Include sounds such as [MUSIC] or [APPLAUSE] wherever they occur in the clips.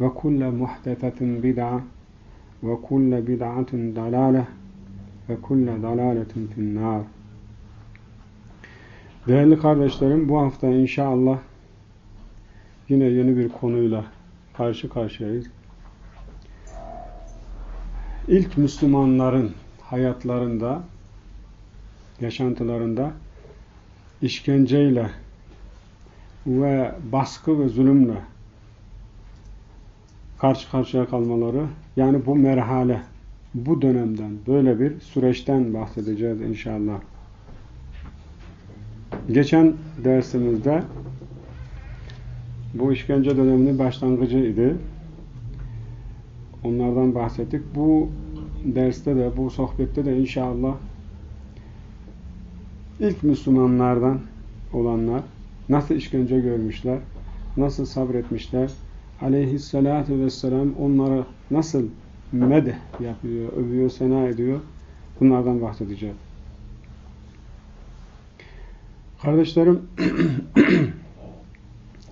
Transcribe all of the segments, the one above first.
وكل محدثة بدعة وكل بدعة ضلالة وكل ضلالة في النار Değerli kardeşlerim bu hafta inşallah yine yeni bir konuyla karşı karşıyayız. İlk Müslümanların hayatlarında, yaşantılarında işkenceyle ve baskı ve zulümle karşı karşıya kalmaları, yani bu merhale, bu dönemden, böyle bir süreçten bahsedeceğiz inşallah. Geçen dersimizde bu işkence döneminin başlangıcıydı. Onlardan bahsettik. Bu derste de, bu sohbette de inşallah ilk Müslümanlardan olanlar nasıl işkence görmüşler, nasıl sabretmişler, aleyhissalatü vesselam onları nasıl medh yapıyor, övüyor, sena ediyor bunlardan bahsedeceğim. Kardeşlerim [CLEARS THROAT]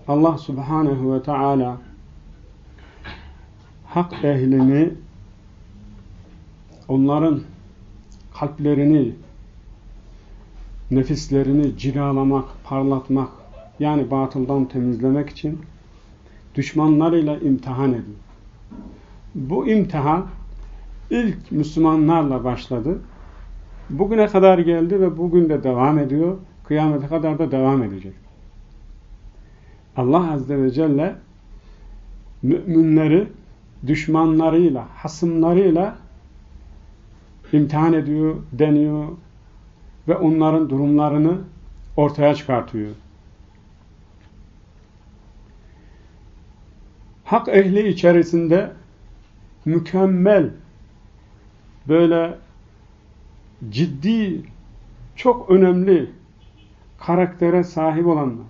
Allah subhanehu ve teala hak ehlini onların kalplerini nefislerini cilalamak, parlatmak yani batıldan temizlemek için düşmanlarıyla imtihan ediyor. Bu imtihan ilk Müslümanlarla başladı. Bugüne kadar geldi ve bugün de devam ediyor. Kıyamete kadar da devam edecek. Allah Azze ve Celle müminleri düşmanlarıyla, hasımlarıyla imtihan ediyor, deniyor ve onların durumlarını ortaya çıkartıyor. Hak ehli içerisinde mükemmel böyle ciddi çok önemli karaktere sahip olanlar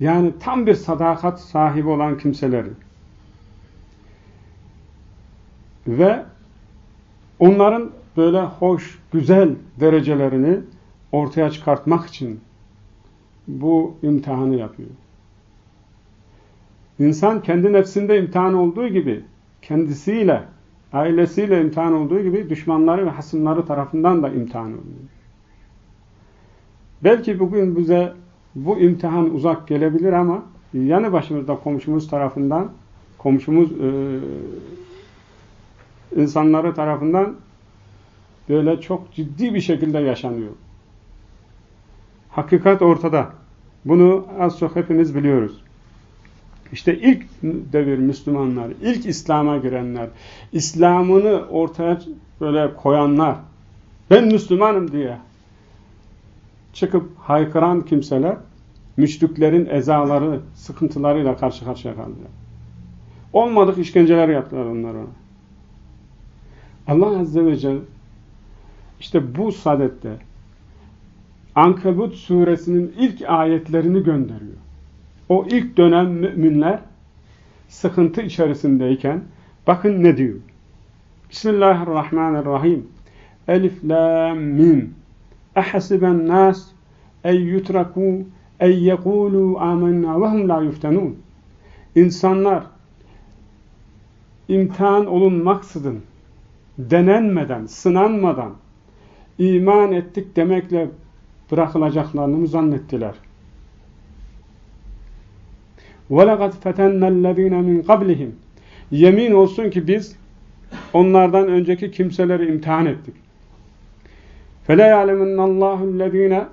yani tam bir sadakat sahibi olan kimseleri ve onların böyle hoş, güzel derecelerini ortaya çıkartmak için bu imtihanı yapıyor. İnsan kendi nefsinde imtihan olduğu gibi, kendisiyle, ailesiyle imtihan olduğu gibi düşmanları ve hasımları tarafından da imtihan oluyor. Belki bugün bize bu imtihan uzak gelebilir ama yanı başımızda komşumuz tarafından, komşumuz e, insanları tarafından böyle çok ciddi bir şekilde yaşanıyor. Hakikat ortada. Bunu az çok hepimiz biliyoruz. İşte ilk devir Müslümanlar, ilk İslam'a girenler, İslam'ını ortaya böyle koyanlar, ben Müslümanım diye çıkıp haykıran kimseler, müşriklerin ezaları, sıkıntılarıyla karşı karşıya kaldılar. Olmadık işkenceler yaptılar onlara. Allah Azze ve Celle işte bu sadette Ankebut suresinin ilk ayetlerini gönderiyor. O ilk dönem müminler sıkıntı içerisindeyken bakın ne diyor. Bismillahirrahmanirrahim. Elif, la, mim. Ehasiben nas ey yutraku ey yekulu amenna ve hum la yuftenun. İnsanlar imtihan olunmaksızın, denenmeden, sınanmadan iman ettik demekle bırakılacaklarını mı zannettiler? وَلَقَدْ فَتَنَّ الَّذ۪ينَ مِنْ قَبْلِهِمْ Yemin olsun ki biz onlardan önceki kimseleri imtihan ettik. فَلَا يَعْلَمَنَّ اللّٰهُ الَّذ۪ينَ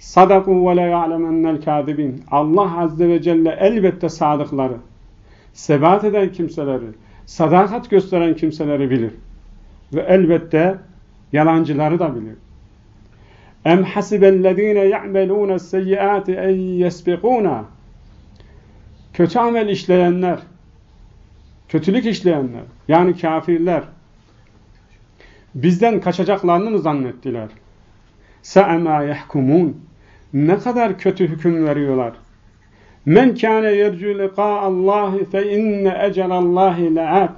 صَدَقُوا وَلَا يَعْلَمَنَّ الْكَاذِبِينَ Allah Azze ve Celle elbette sadıkları, sebat eden kimseleri, sadakat gösteren kimseleri bilir. Ve elbette yalancıları da bilir. اَمْ حَسِبَ الَّذ۪ينَ يَعْمَلُونَ السَّيِّئَاتِ اَنْ يَسْبِقُونَ Kötü amel işleyenler, kötülük işleyenler, yani kafirler, bizden kaçacaklarını mı zannettiler? سَأَمَا يَحْكُمُونَ Ne kadar kötü hüküm veriyorlar. Men kâne yercu liqâ Allahi fe inne ecelallahi le'at.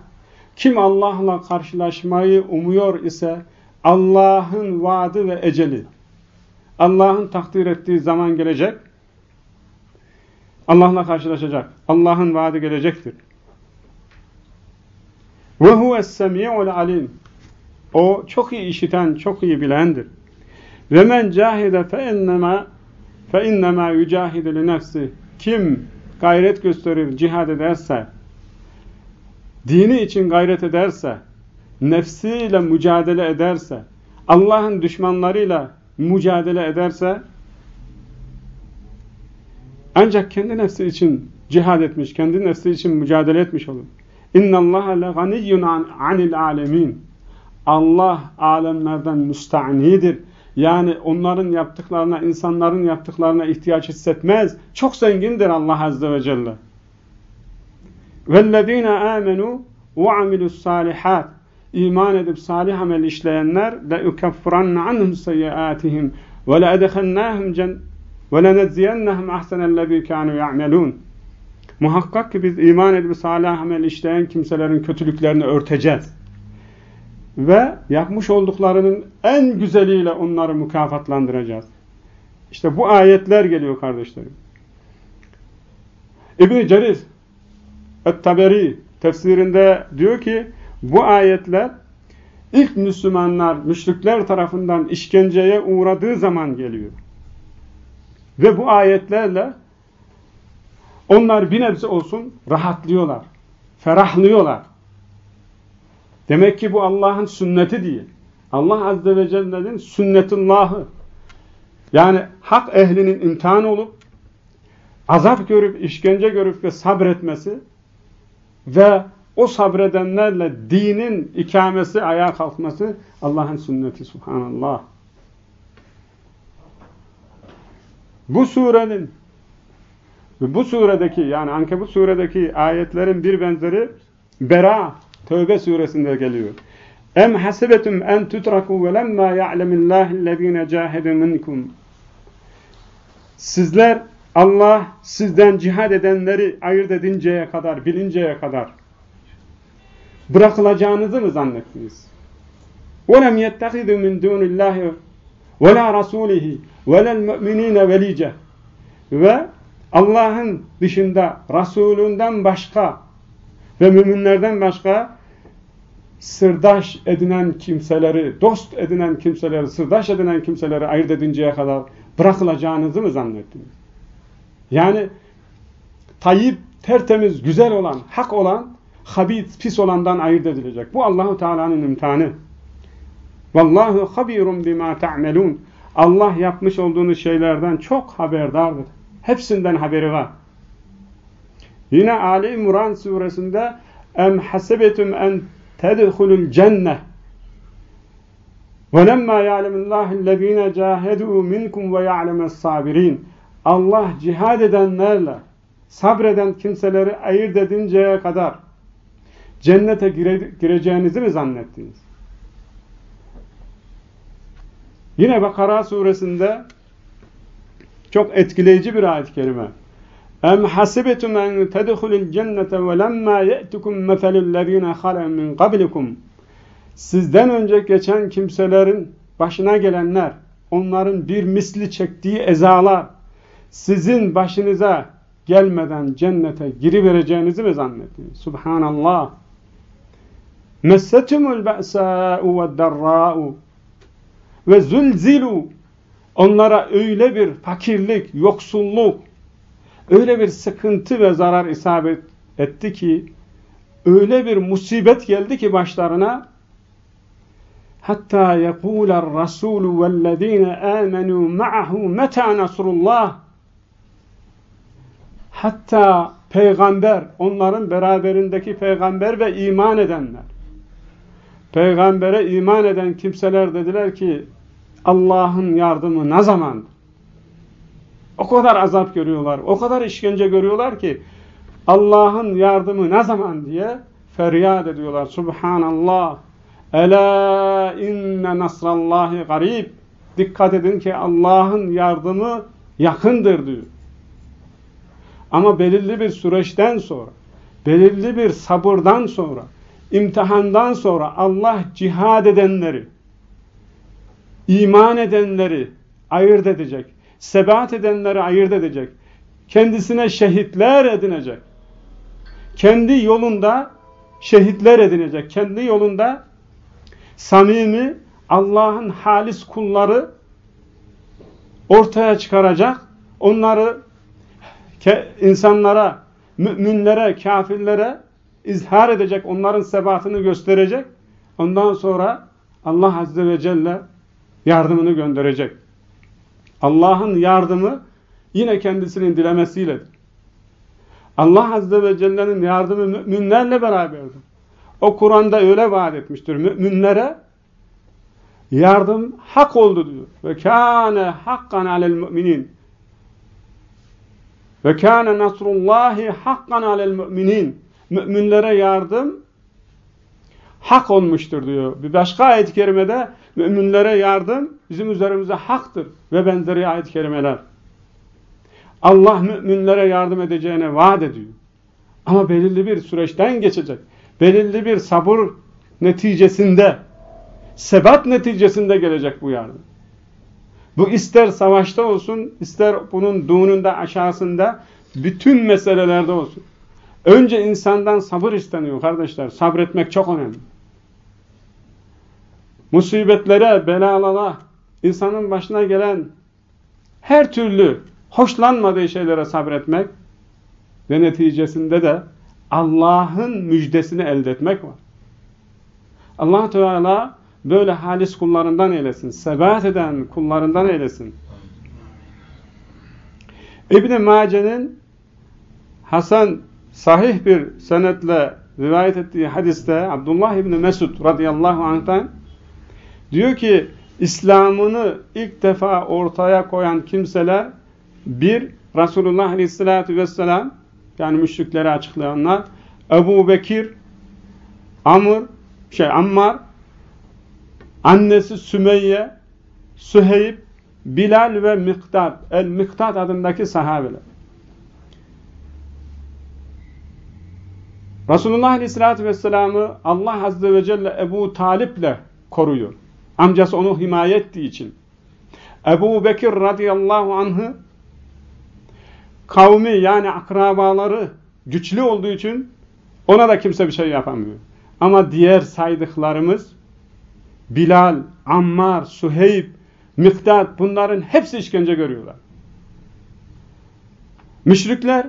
Kim Allah'la karşılaşmayı umuyor ise Allah'ın vaadi ve eceli. Allah'ın takdir ettiği zaman gelecek. Allah'la karşılaşacak. Allah'ın vaadi gelecektir. Ve huves-semi'ul alim. O çok iyi işiten, çok iyi bilendir. Ve men cahide fe innema fe innema yucahidu li nefsi. Kim gayret gösterir, cihad ederse, dini için gayret ederse, nefsiyle mücadele ederse, Allah'ın düşmanlarıyla mücadele ederse, ancak kendi nefsi için cihad etmiş, kendi nefsi için mücadele etmiş olur. İnna Allah le ganiyyun anil alemin. Allah alemlerden müsta'nidir. Yani onların yaptıklarına, insanların yaptıklarına ihtiyaç hissetmez. Çok zengindir Allah Azze ve Celle. وَالَّذ۪ينَ آمَنُوا وَعَمِلُوا الصَّالِحَاتِ İman edip salih amel işleyenler لَاُكَفْرَنَّ عَنْهُمْ سَيَّآتِهِمْ وَلَاَدَخَلْنَاهُمْ وَلَنَجْزِيَنَّهُمْ اَحْسَنَ الَّذ۪ي كَانُوا يَعْمَلُونَ Muhakkak ki biz iman edip salih amel işleyen kimselerin kötülüklerini örteceğiz. Ve yapmış olduklarının en güzeliyle onları mükafatlandıracağız. İşte bu ayetler geliyor kardeşlerim. İbn-i Cerir Et-Taberi tefsirinde diyor ki bu ayetler ilk Müslümanlar müşrikler tarafından işkenceye uğradığı zaman geliyor. Ve bu ayetlerle onlar bir nebze olsun rahatlıyorlar, ferahlıyorlar. Demek ki bu Allah'ın sünneti değil. Allah Azze ve Celle'nin sünnetullahı. Yani hak ehlinin imtihan olup, azap görüp, işkence görüp ve sabretmesi ve o sabredenlerle dinin ikamesi, ayağa kalkması Allah'ın sünneti subhanallah. Bu surenin ve bu suredeki yani Ankebut suredeki ayetlerin bir benzeri Bera Tövbe suresinde geliyor. Em hasibetum en tutraku ve lemma ya'lemillahillezine cahede minkum. Sizler Allah sizden cihad edenleri ayırt edinceye kadar, bilinceye kadar bırakılacağınızı mı zannettiniz? وَلَمْ يَتَّخِذُ مِنْ دُونِ اللّٰهِ ve la rasulihi ve lel mu'minine velice ve Allah'ın dışında Resulünden başka ve müminlerden başka sırdaş edinen kimseleri, dost edinen kimseleri, sırdaş edinen kimseleri ayırt edinceye kadar bırakılacağınızı mı zannettiniz? Yani tayyip, tertemiz, güzel olan, hak olan, habit, pis olandan ayırt edilecek. Bu Allahu Teala'nın imtihanı. Vallahu habirun bima ta'melun. Allah yapmış olduğunuz şeylerden çok haberdardır. Hepsinden haberi var. Yine Ali İmran suresinde em hasebetum en tedhulul cenne ve lemma ya'lemullahu cahedu minkum ve ya'lemes sabirin Allah cihad edenlerle sabreden kimseleri ayırt edinceye kadar cennete gire, gireceğinizi mi zannettiniz? Yine Bakara suresinde çok etkileyici bir ayet-i kerime. Em hasibetum en tedhulul cennete ve lemma ye'tukum meselul lezine halen min Sizden önce geçen kimselerin başına gelenler, onların bir misli çektiği ezalar, sizin başınıza gelmeden cennete girivereceğinizi mi zannettiniz? Subhanallah. Messetumul be'sâ'u ve darrâ'u ve zulzilu. Onlara öyle bir fakirlik, yoksulluk, öyle bir sıkıntı ve zarar isabet etti ki öyle bir musibet geldi ki başlarına hatta yekuler rasulü vellezine amenu ma'ahu meta nasrullah. Hatta peygamber onların beraberindeki peygamber ve iman edenler. Peygambere iman eden kimseler dediler ki Allah'ın yardımı ne zaman? O kadar azap görüyorlar, o kadar işkence görüyorlar ki Allah'ın yardımı ne zaman diye feryat ediyorlar. Subhanallah. Ela inne nasrallahi garib. Dikkat edin ki Allah'ın yardımı yakındır diyor. Ama belirli bir süreçten sonra, belirli bir sabırdan sonra, imtihandan sonra Allah cihad edenleri, iman edenleri ayırt edecek. Sebat edenleri ayırt edecek. Kendisine şehitler edinecek. Kendi yolunda şehitler edinecek. Kendi yolunda samimi Allah'ın halis kulları ortaya çıkaracak. Onları insanlara, müminlere, kafirlere izhar edecek. Onların sebatını gösterecek. Ondan sonra Allah Azze ve Celle yardımını gönderecek. Allah'ın yardımı yine kendisinin dilemesiyledir. Allah Azze ve Celle'nin yardımı müminlerle beraberdir. O Kur'an'da öyle vaat etmiştir. Müminlere yardım hak oldu diyor. Ve kâne hakkan alel müminin. Ve kâne nasrullahi hakkan alel müminin. Müminlere yardım hak olmuştur diyor. Bir başka ayet-i kerimede müminlere yardım bizim üzerimize haktır ve benzeri ayet-i kerimeler. Allah müminlere yardım edeceğine vaat ediyor. Ama belirli bir süreçten geçecek. Belirli bir sabır neticesinde, sebat neticesinde gelecek bu yardım. Bu ister savaşta olsun, ister bunun doğununda, aşağısında, bütün meselelerde olsun. Önce insandan sabır isteniyor kardeşler. Sabretmek çok önemli musibetlere, belalara, insanın başına gelen her türlü hoşlanmadığı şeylere sabretmek ve neticesinde de Allah'ın müjdesini elde etmek var. allah Teala böyle halis kullarından eylesin. Sebat eden kullarından eylesin. İbn-i Mace'nin Hasan sahih bir senetle rivayet ettiği hadiste Abdullah İbni Mesud radıyallahu anh'tan Diyor ki İslam'ını ilk defa ortaya koyan kimseler bir Resulullah Aleyhisselatü Vesselam yani müşrikleri açıklayanlar Ebu Bekir Amr şey Ammar annesi Sümeyye Süheyb Bilal ve Miktad El-Miktad adındaki sahabeler. Resulullah Aleyhisselatü Vesselam'ı Allah Azze ve Celle Ebu Talip'le koruyor. Amcası onu himaye ettiği için. Ebu Bekir radıyallahu anh'ı kavmi yani akrabaları güçlü olduğu için ona da kimse bir şey yapamıyor. Ama diğer saydıklarımız Bilal, Ammar, Suheyb, Miktat bunların hepsi işkence görüyorlar. Müşrikler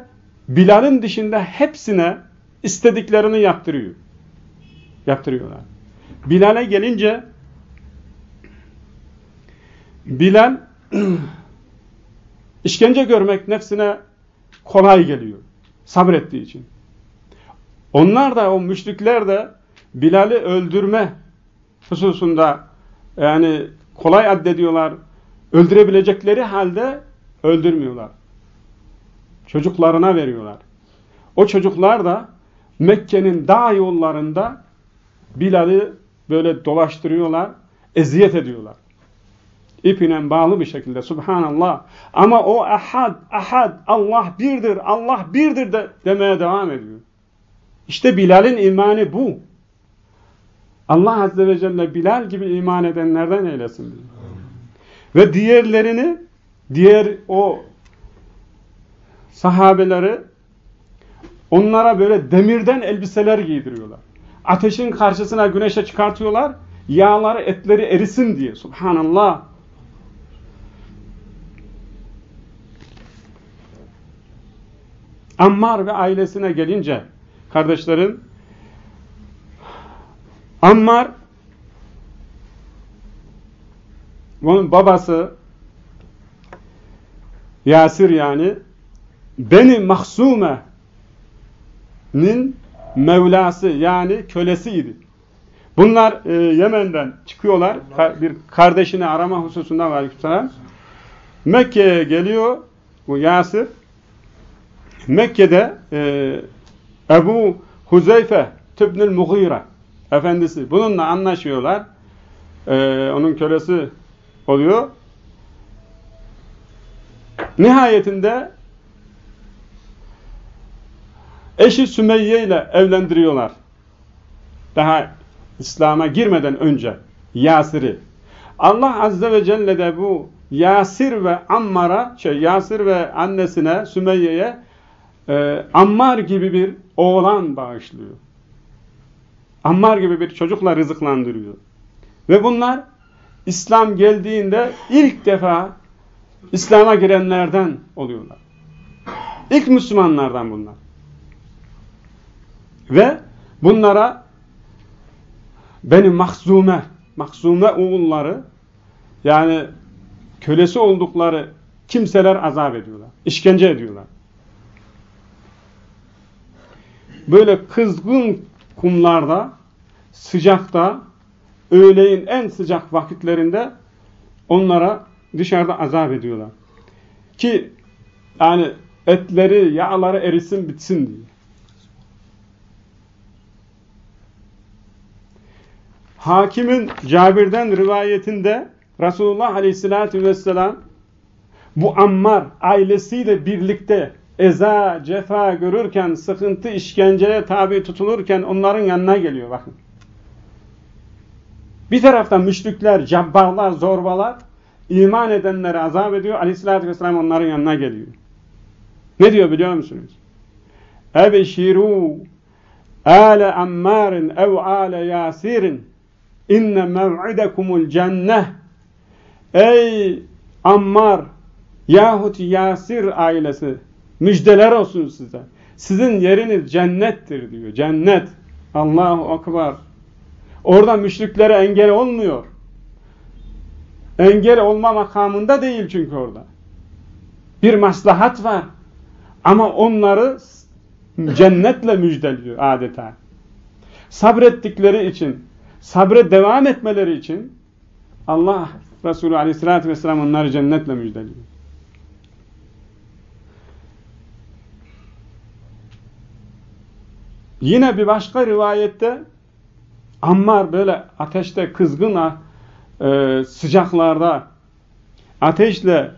Bilal'in dışında hepsine istediklerini yaptırıyor. Yaptırıyorlar. Bilal'e gelince Bilal [CLEARS THROAT] işkence görmek nefsine kolay geliyor. Sabrettiği için. Onlar da o müşrikler de Bilal'i öldürme hususunda yani kolay addediyorlar. Öldürebilecekleri halde öldürmüyorlar. Çocuklarına veriyorlar. O çocuklar da Mekke'nin dağ yollarında Bilal'i böyle dolaştırıyorlar, eziyet ediyorlar ipine bağlı bir şekilde subhanallah ama o ahad ahad Allah birdir Allah birdir de demeye devam ediyor. İşte Bilal'in imanı bu. Allah Azze ve Celle Bilal gibi iman edenlerden eylesin. Ve diğerlerini, diğer o sahabeleri onlara böyle demirden elbiseler giydiriyorlar. Ateşin karşısına güneşe çıkartıyorlar. Yağları, etleri erisin diye. Subhanallah. Ammar ve ailesine gelince kardeşlerim Ammar onun babası Yasir yani Beni Mahsume'nin Mevlası yani kölesiydi. Bunlar e, Yemen'den çıkıyorlar. Ka bir kardeşini arama hususunda var. Mekke'ye geliyor bu Yasir. Mekke'de e, Ebu Huzeyfe Tübnül Mughira efendisi bununla anlaşıyorlar. E, onun kölesi oluyor. Nihayetinde eşi Sümeyye ile evlendiriyorlar. Daha İslam'a girmeden önce Yasir'i. Allah Azze ve Celle de bu Yasir ve Ammar'a, şey Yasir ve annesine Sümeyye'ye e, Ammar gibi bir oğlan bağışlıyor. Ammar gibi bir çocukla rızıklandırıyor. Ve bunlar İslam geldiğinde ilk defa İslam'a girenlerden oluyorlar. İlk Müslümanlardan bunlar. Ve bunlara benim mahzume, mahzume oğulları yani kölesi oldukları kimseler azap ediyorlar. işkence ediyorlar. Böyle kızgın kumlarda, sıcakta, öğleyin en sıcak vakitlerinde onlara dışarıda azap ediyorlar. Ki yani etleri, yağları erisin bitsin diye. Hakimin Cabir'den rivayetinde Resulullah Aleyhisselatü Vesselam bu Ammar ailesiyle birlikte eza, cefa görürken, sıkıntı, işkenceye tabi tutulurken onların yanına geliyor bakın. Bir taraftan müşrikler, cabbarlar, zorbalar iman edenleri azap ediyor. Aleyhisselatü Vesselam onların yanına geliyor. Ne diyor biliyor musunuz? Ebeşiru ale ammarin ev ale yasirin inne mev'idekumul cenneh Ey Ammar yahut Yasir ailesi müjdeler olsun size. Sizin yeriniz cennettir diyor. Cennet. Allahu Akbar. Orada müşriklere engel olmuyor. Engel olma makamında değil çünkü orada. Bir maslahat var. Ama onları cennetle müjdeliyor adeta. Sabrettikleri için, sabre devam etmeleri için Allah Resulü Aleyhisselatü Vesselam onları cennetle müjdeliyor. Yine bir başka rivayette Ammar böyle ateşte kızgın e, sıcaklarda ateşle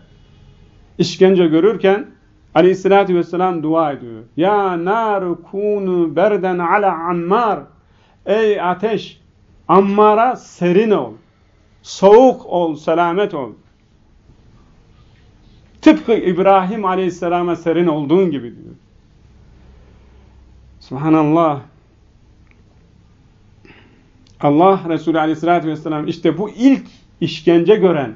işkence görürken Aleyhisselatü Vesselam dua ediyor. Ya nar kunu berden ala ammar. Ey ateş Ammar'a serin ol. Soğuk ol, selamet ol. Tıpkı İbrahim Aleyhisselam'a serin olduğun gibi diyor. Subhanallah. Allah Resulü Aleyhisselatü Vesselam işte bu ilk işkence gören,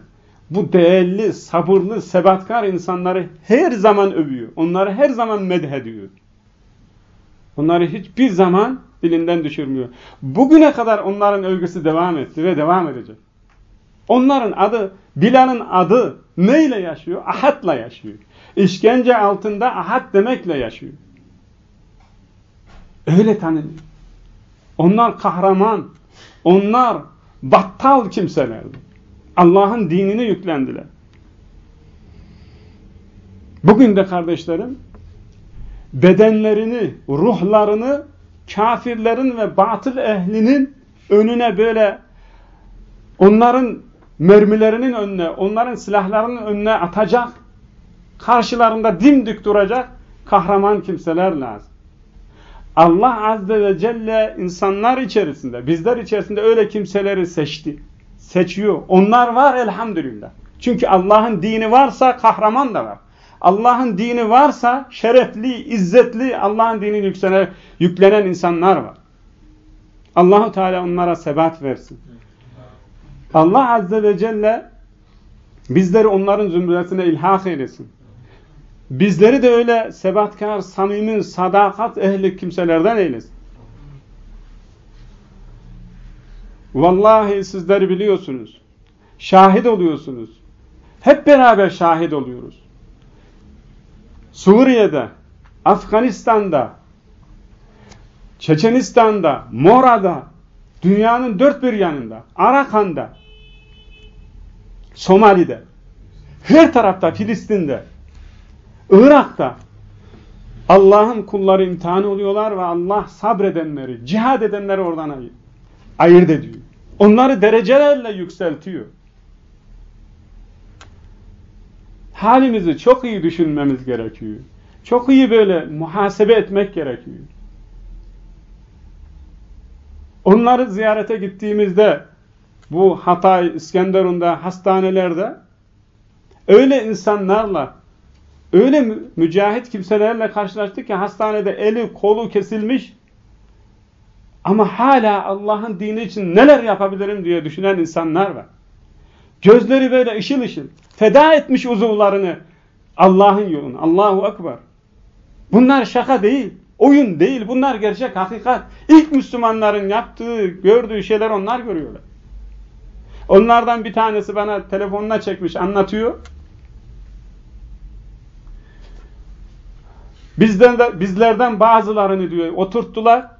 bu değerli, sabırlı, sebatkar insanları her zaman övüyor. Onları her zaman medhediyor. Onları hiçbir zaman dilinden düşürmüyor. Bugüne kadar onların övgüsü devam etti ve devam edecek. Onların adı, Bilal'ın adı neyle yaşıyor? Ahad'la yaşıyor. İşkence altında ahad demekle yaşıyor. Öyle tanınıyor. Onlar kahraman, onlar battal kimselerdi. Allah'ın dinini yüklendiler. Bugün de kardeşlerim bedenlerini, ruhlarını kafirlerin ve batıl ehlinin önüne böyle onların mermilerinin önüne, onların silahlarının önüne atacak, karşılarında dimdik duracak kahraman kimseler lazım. Allah Azze ve Celle insanlar içerisinde, bizler içerisinde öyle kimseleri seçti. Seçiyor. Onlar var elhamdülillah. Çünkü Allah'ın dini varsa kahraman da var. Allah'ın dini varsa şerefli, izzetli, Allah'ın dinini yükselen, yüklenen insanlar var. Allahu Teala onlara sebat versin. Allah Azze ve Celle bizleri onların zümresine ilhak eylesin. Bizleri de öyle sebatkar, samimi, sadakat ehli kimselerden eylesin. Vallahi sizleri biliyorsunuz. Şahit oluyorsunuz. Hep beraber şahit oluyoruz. Suriye'de, Afganistan'da, Çeçenistan'da, Mora'da, dünyanın dört bir yanında, Arakan'da, Somali'de, her tarafta, Filistin'de, Irak'ta Allah'ın kulları imtihan oluyorlar ve Allah sabredenleri, cihad edenleri oradan ayır, ayırt ediyor. Onları derecelerle yükseltiyor. Halimizi çok iyi düşünmemiz gerekiyor. Çok iyi böyle muhasebe etmek gerekiyor. Onları ziyarete gittiğimizde bu Hatay, İskenderun'da, hastanelerde öyle insanlarla öyle mücahit kimselerle karşılaştık ki hastanede eli kolu kesilmiş ama hala Allah'ın dini için neler yapabilirim diye düşünen insanlar var. Gözleri böyle ışıl ışıl. Feda etmiş uzuvlarını Allah'ın yoluna. Allahu Ekber. Bunlar şaka değil. Oyun değil. Bunlar gerçek hakikat. İlk Müslümanların yaptığı, gördüğü şeyler onlar görüyorlar. Onlardan bir tanesi bana telefonuna çekmiş anlatıyor. Bizden de, bizlerden bazılarını diyor oturttular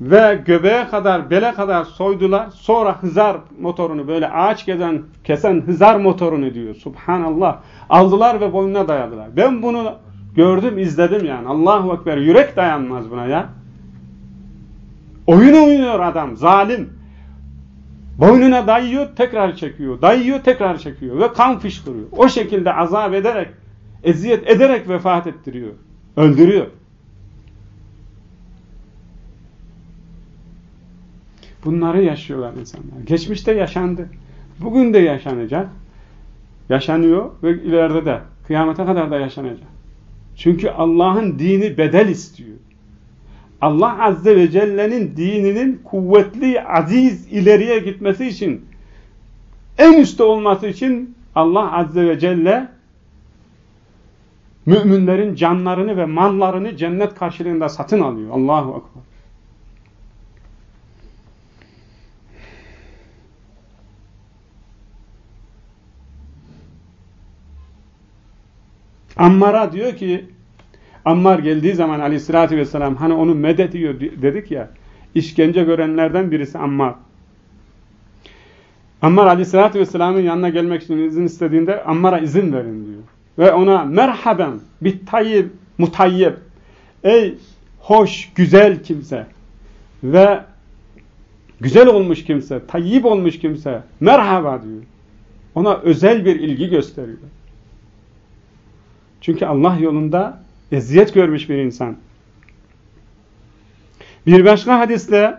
ve göbeğe kadar, bele kadar soydular. Sonra hızar motorunu böyle ağaç gezen, kesen hızar motorunu diyor. Subhanallah. Aldılar ve boynuna dayadılar. Ben bunu gördüm, izledim yani. Allahu Ekber. Yürek dayanmaz buna ya. Oyun oynuyor adam, zalim. Boynuna dayıyor, tekrar çekiyor. Dayıyor, tekrar çekiyor. Ve kan fışkırıyor. O şekilde azap ederek, eziyet ederek vefat ettiriyor. Öldürüyor. Bunları yaşıyorlar insanlar. Geçmişte yaşandı. Bugün de yaşanacak. Yaşanıyor ve ileride de kıyamete kadar da yaşanacak. Çünkü Allah'ın dini bedel istiyor. Allah Azze ve Celle'nin dininin kuvvetli, aziz ileriye gitmesi için en üstte olması için Allah Azze ve Celle müminlerin canlarını ve mallarını cennet karşılığında satın alıyor. Allahu Ekber. Ammar'a diyor ki Ammar geldiği zaman aleyhissalatü vesselam hani onu medediyor dedik ya işkence görenlerden birisi Ammar. Ammar aleyhissalatü vesselamın yanına gelmek için izin istediğinde Ammar'a izin verin diyor. Ve ona merhaben bir tayyib mutayyib ey hoş güzel kimse ve güzel olmuş kimse tayyib olmuş kimse merhaba diyor. Ona özel bir ilgi gösteriyor. Çünkü Allah yolunda eziyet görmüş bir insan. Bir başka hadiste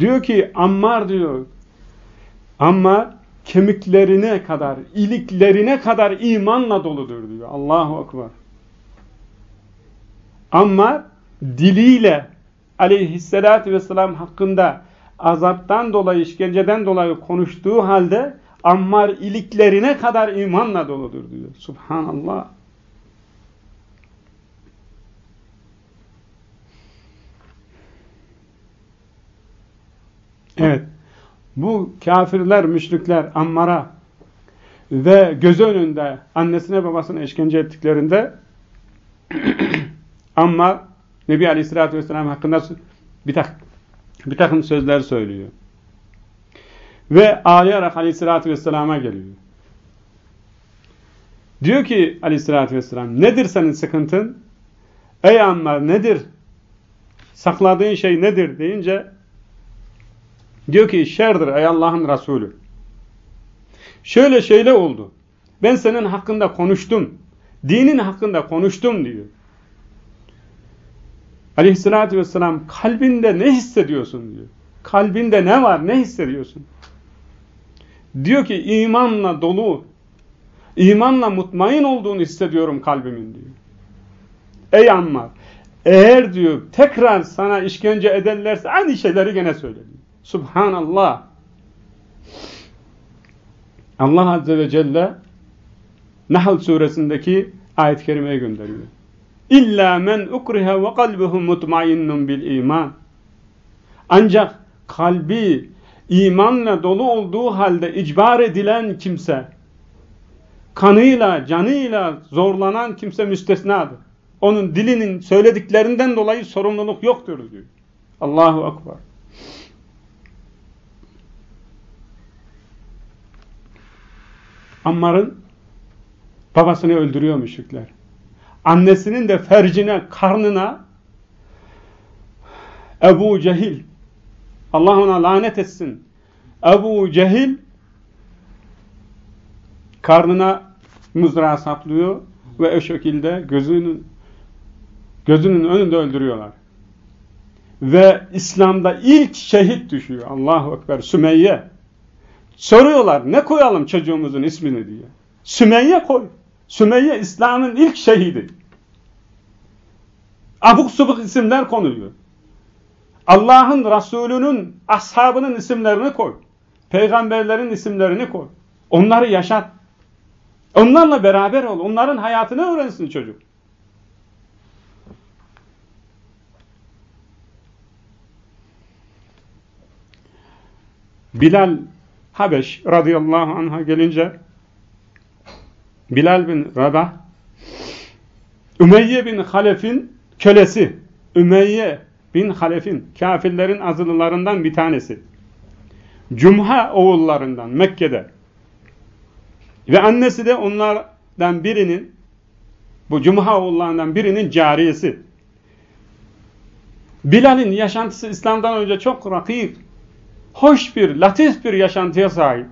diyor ki Ammar diyor Ammar kemiklerine kadar, iliklerine kadar imanla doludur diyor. Allahu Ekber. Ammar diliyle aleyhissalatü vesselam hakkında azaptan dolayı, işkenceden dolayı konuştuğu halde Ammar iliklerine kadar imanla doludur diyor. Subhanallah. Evet. Bu kafirler, müşrikler Ammar'a ve göz önünde annesine babasına işkence ettiklerinde [CLEARS THROAT] Ammar Nebi Aleyhisselatü Vesselam hakkında bir, tak bir takım sözler söylüyor. Ve ağlayarak aleyhissalatü vesselama geliyor. Diyor ki aleyhissalatü vesselam nedir senin sıkıntın? Ey Ammar nedir? Sakladığın şey nedir deyince diyor ki şerdir ey Allah'ın Resulü. Şöyle şeyle oldu. Ben senin hakkında konuştum. Dinin hakkında konuştum diyor. Aleyhissalatü vesselam kalbinde ne hissediyorsun diyor. Kalbinde ne var ne hissediyorsun? Diyor ki imanla dolu, imanla mutmain olduğunu hissediyorum kalbimin diyor. Ey Ammar eğer diyor tekrar sana işkence ederlerse aynı şeyleri gene söyledi. Subhanallah. Allah Azze ve Celle Nahl suresindeki ayet-i kerimeye gönderiyor. İlla men ukriha ve kalbuhu mutmainnun bil iman. Ancak kalbi imanla dolu olduğu halde icbar edilen kimse, kanıyla, canıyla zorlanan kimse müstesnadır. Onun dilinin söylediklerinden dolayı sorumluluk yoktur diyor. Allahu Akbar. Ammar'ın babasını öldürüyor müşrikler. Annesinin de fercine, karnına Ebu Cehil Allah ona lanet etsin. Ebu Cehil karnına mızrağı saplıyor ve o şekilde gözünün gözünün önünde öldürüyorlar. Ve İslam'da ilk şehit düşüyor. Allahu Ekber. Sümeyye. Soruyorlar ne koyalım çocuğumuzun ismini diye. Sümeyye koy. Sümeyye İslam'ın ilk şehidi. Abuk subuk isimler konuluyor. Allah'ın Resulü'nün, ashabının isimlerini koy. Peygamberlerin isimlerini koy. Onları yaşat. Onlarla beraber ol. Onların hayatını öğrensin çocuk. Bilal Habeş radıyallahu anh'a gelince Bilal bin Rabah Ümeyye bin Halef'in kölesi Ümeyye bin Halef'in kafirlerin azılılarından bir tanesi. Cumha oğullarından Mekke'de. Ve annesi de onlardan birinin bu Cumha oğullarından birinin cariyesi. Bilal'in yaşantısı İslam'dan önce çok rakip, hoş bir, latif bir yaşantıya sahip.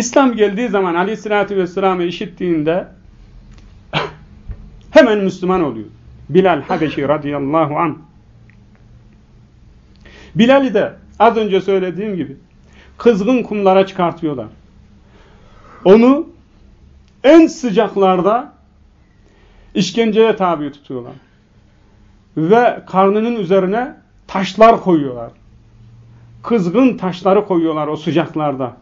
İslam geldiği zaman aleyhissalatü vesselam'ı işittiğinde [LAUGHS] hemen Müslüman oluyor. Bilal Habeşi radıyallahu an. Bilal'i de az önce söylediğim gibi kızgın kumlara çıkartıyorlar. Onu en sıcaklarda işkenceye tabi tutuyorlar. Ve karnının üzerine taşlar koyuyorlar. Kızgın taşları koyuyorlar o sıcaklarda.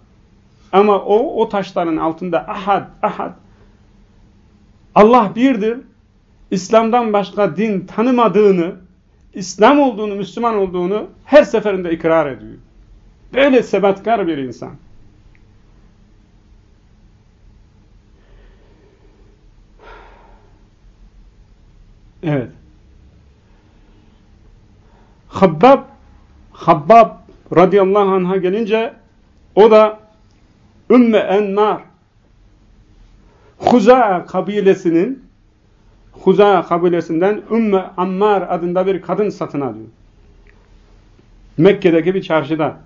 Ama o, o taşların altında ahad, ahad. Allah birdir. İslam'dan başka din tanımadığını, İslam olduğunu, Müslüman olduğunu her seferinde ikrar ediyor. Böyle sebatkar bir insan. Evet. Habbab Habbab radıyallahu anh'a gelince o da Ümmü Enmar Huza kabilesinin Huza kabilesinden Ümmü Ammar adında bir kadın satın alıyor. Mekke'deki bir çarşıda.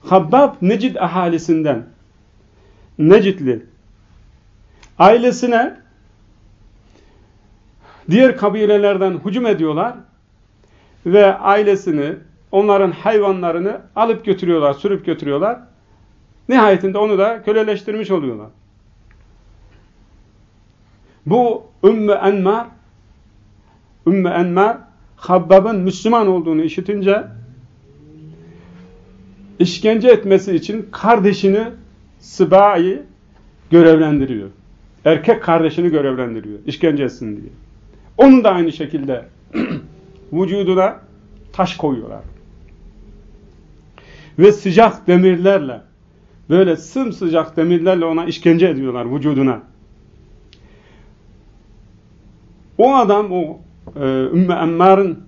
Habbab Necid ahalisinden Necidli ailesine diğer kabilelerden hücum ediyorlar ve ailesini, onların hayvanlarını alıp götürüyorlar, sürüp götürüyorlar. Nihayetinde onu da köleleştirmiş oluyorlar. Bu Ümmü Enmar Ümmü Enmar Habbab'ın Müslüman olduğunu işitince işkence etmesi için kardeşini Sıba'yı görevlendiriyor. Erkek kardeşini görevlendiriyor. İşkence etsin diye. Onun da aynı şekilde [CLEARS THROAT] vücuduna taş koyuyorlar. Ve sıcak demirlerle böyle sımsıcak demirlerle ona işkence ediyorlar vücuduna. O adam, o e, Ümmü Emmar'ın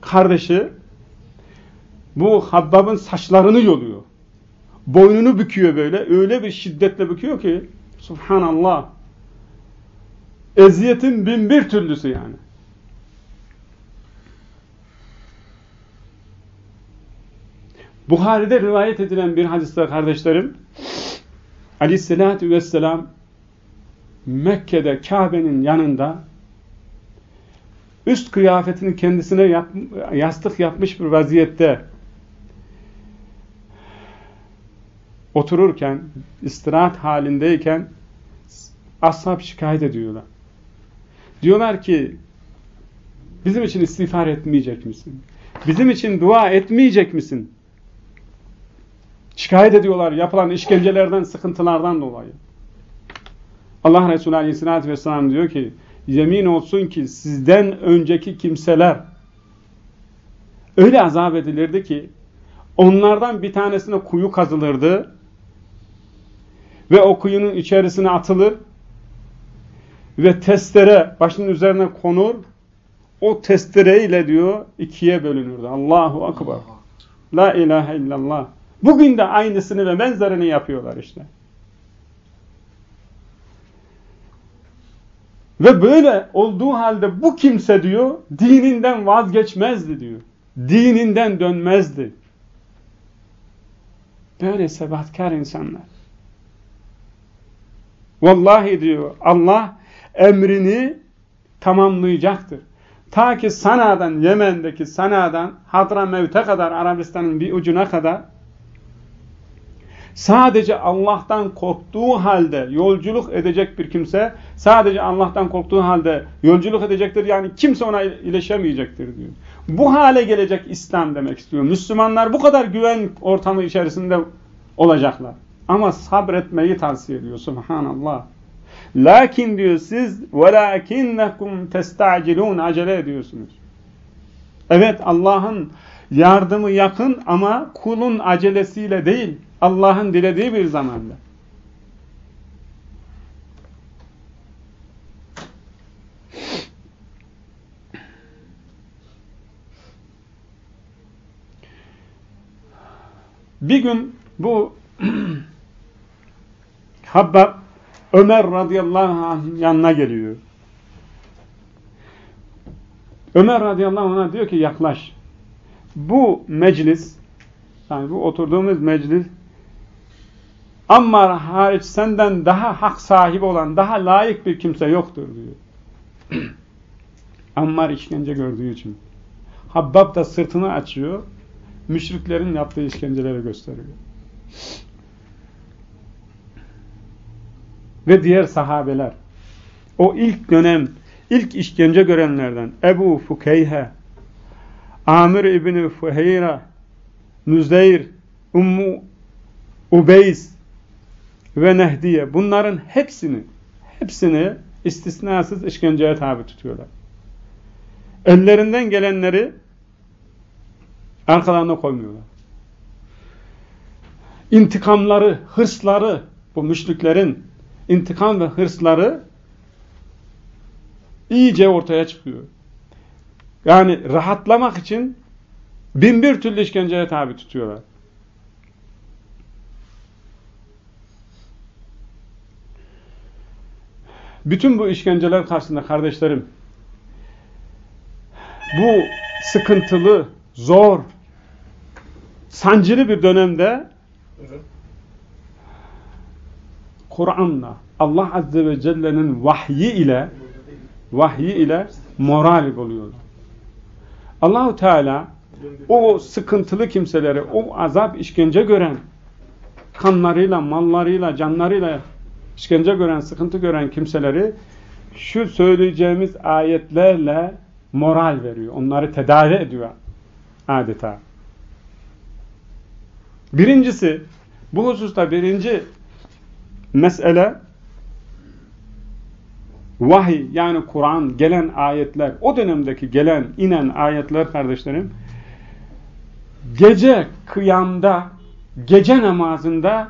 kardeşi bu Habbab'ın saçlarını yoluyor. Boynunu büküyor böyle. Öyle bir şiddetle büküyor ki Subhanallah. Eziyetin bin bir türlüsü yani. Buhari'de rivayet edilen bir hadiste kardeşlerim aleyhissalatü vesselam Mekke'de Kabe'nin yanında üst kıyafetini kendisine yap, yastık yapmış bir vaziyette otururken, istirahat halindeyken ashab şikayet ediyorlar. Diyorlar ki bizim için istiğfar etmeyecek misin? Bizim için dua etmeyecek misin? Şikayet ediyorlar yapılan işkencelerden, sıkıntılardan dolayı. Allah Resulü Aleyhisselatü Vesselam diyor ki yemin olsun ki sizden önceki kimseler öyle azap edilirdi ki onlardan bir tanesine kuyu kazılırdı ve o kuyunun içerisine atılır ve testere başının üzerine konur o testereyle diyor ikiye bölünürdü. Allahu Akbar. La ilahe illallah. Bugün de aynısını ve benzerini yapıyorlar işte. Ve böyle olduğu halde bu kimse diyor dininden vazgeçmezdi diyor. Dininden dönmezdi. Böyle sebatkar insanlar. Vallahi diyor Allah emrini tamamlayacaktır. Ta ki Sana'dan, Yemen'deki Sana'dan Hadramevt'e kadar, Arabistan'ın bir ucuna kadar sadece Allah'tan korktuğu halde yolculuk edecek bir kimse sadece Allah'tan korktuğu halde yolculuk edecektir. Yani kimse ona ileşemeyecektir diyor. Bu hale gelecek İslam demek istiyor. Müslümanlar bu kadar güven ortamı içerisinde olacaklar. Ama sabretmeyi tavsiye ediyor. Subhanallah. Lakin diyor siz وَلَاكِنَّكُمْ تَسْتَعْجِلُونَ Acele ediyorsunuz. Evet Allah'ın yardımı yakın ama kulun acelesiyle değil. Allah'ın dilediği bir zamanda. Bir gün bu [CLEARS THROAT] Habbab Ömer radıyallahu anh yanına geliyor. Ömer radıyallahu anh'a diyor ki yaklaş. Bu meclis yani bu oturduğumuz meclis Ammar hariç senden daha hak sahibi olan, daha layık bir kimse yoktur diyor. [CLEARS THROAT] Ammar işkence gördüğü için. Habbab da sırtını açıyor. Müşriklerin yaptığı işkenceleri gösteriyor. Ve diğer sahabeler. O ilk dönem, ilk işkence görenlerden Ebu Fukeyhe, Amir İbni Fuheyra, Nüzeyr, Ummu Ubeys, ve Nehdiye bunların hepsini hepsini istisnasız işkenceye tabi tutuyorlar. Ellerinden gelenleri arkalarına koymuyorlar. İntikamları, hırsları, bu müşriklerin intikam ve hırsları iyice ortaya çıkıyor. Yani rahatlamak için bin bir türlü işkenceye tabi tutuyorlar. Bütün bu işkenceler karşısında kardeşlerim bu sıkıntılı, zor, sancılı bir dönemde Kur'an'la Allah Azze ve Celle'nin vahyi ile vahyi ile moral oluyor. Allahu Teala o sıkıntılı kimseleri, o azap işkence gören kanlarıyla, mallarıyla, canlarıyla işkence gören, sıkıntı gören kimseleri şu söyleyeceğimiz ayetlerle moral veriyor. Onları tedavi ediyor adeta. Birincisi, bu hususta birinci mesele vahiy yani Kur'an gelen ayetler, o dönemdeki gelen, inen ayetler kardeşlerim gece kıyamda, gece namazında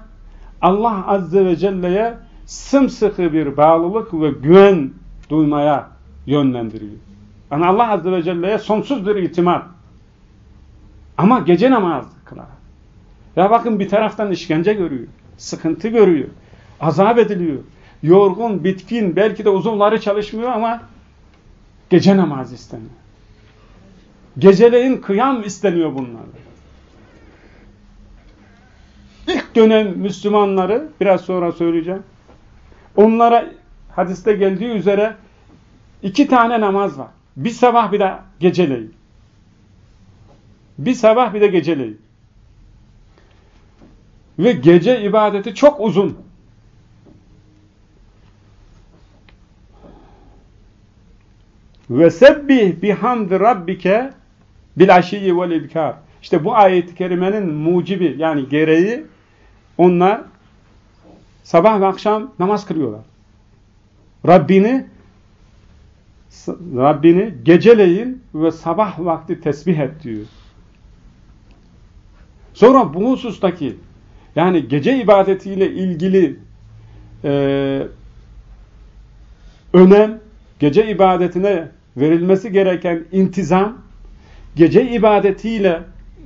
Allah Azze ve Celle'ye sımsıkı bir bağlılık ve güven duymaya yönlendiriyor. Yani Allah Azze ve Celle'ye sonsuz bir itimat. Ama gece namazı kılar. Ya bakın bir taraftan işkence görüyor, sıkıntı görüyor, azap ediliyor. Yorgun, bitkin, belki de uzunları çalışmıyor ama gece namazı isteniyor. Geceleyin kıyam isteniyor bunlardan. İlk ilk dönem Müslümanları biraz sonra söyleyeceğim. Onlara hadiste geldiği üzere iki tane namaz var. Bir sabah bir de geceleyin. Bir sabah bir de geceleyin. Ve gece ibadeti çok uzun. Ve sebbih bihamdi rabbike bil aşiyyi vel. İşte bu ayet-i kerimenin mucibi yani gereği onlar sabah ve akşam namaz kılıyorlar. Rabbini Rabbini geceleyin ve sabah vakti tesbih et diyor. Sonra bu husustaki yani gece ibadetiyle ilgili e, önem, gece ibadetine verilmesi gereken intizam, gece ibadetiyle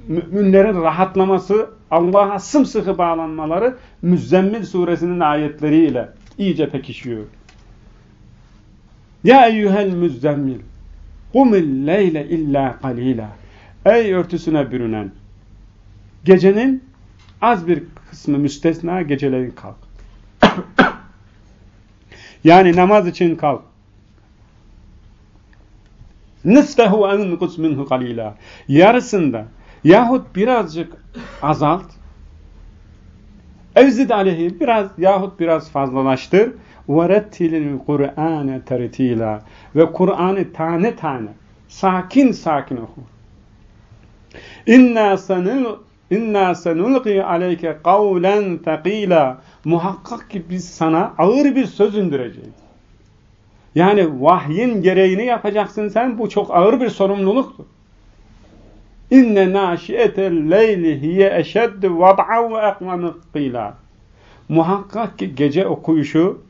müminlerin rahatlaması, Allah'a sımsıkı bağlanmaları Müzzemmil suresinin ayetleriyle iyice pekişiyor. Ya eyyuhel müzzemmil kumil leyle illa kalila Ey örtüsüne bürünen gecenin az bir kısmı müstesna geceleyin kalk. [COUGHS] yani namaz için kalk. Nisfehu enqus minhu kalila. Yarısında yahut birazcık azalt. Evzid aleyhi biraz yahut biraz fazlalaştır. وَرَتِّلِ الْقُرْآنَ تَرْتِيلًا Ve Kur'an'ı tane tane, sakin sakin oku. İnna sanul İnna senulqi aleyke kavlen thaqila. Muhakkak ki biz sana ağır bir söz indireceğiz. Yani vahyin gereğini yapacaksın sen. Bu çok ağır bir sorumluluktur. İnne naşiyetel leyli hiye eşeddu vad'a ve ekmanu qila. Muhakkak ki gece okuyuşu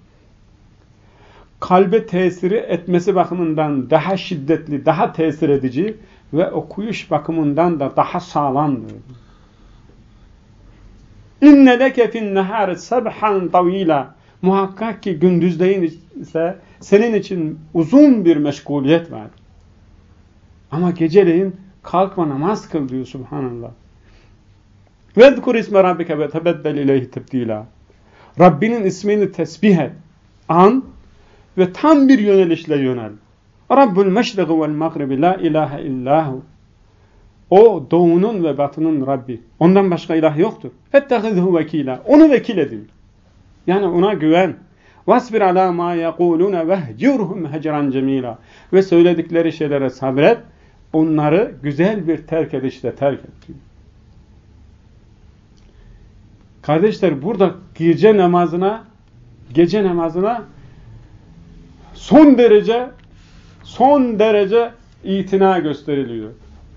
kalbe tesiri etmesi bakımından daha şiddetli, daha tesir edici ve okuyuş bakımından da daha sağlamdır. İnne leke fin nehar sebhan tavila. Muhakkak ki gündüzleyin ise senin için uzun bir meşguliyet var. Ama geceleyin kalkma namaz kıl diyor subhanallah. Vezkur isme rabbike ve tebeddel ileyhi tebdila. Rabbinin ismini tesbih et. An ve tam bir yönelişle yönel. Rabbul meşrigi vel magribi la ilahe illahu. O doğunun ve batının Rabbi. Ondan başka ilah yoktur. Fettehizhu vekila. Onu vekil edin. Yani ona güven. Vasbir ala ma yekulune vehcurhum hecran cemila. Ve söyledikleri şeylere sabret. Onları güzel bir terk edişle terk et. Kardeşler burada gece namazına gece namazına son derece son derece itina gösteriliyor.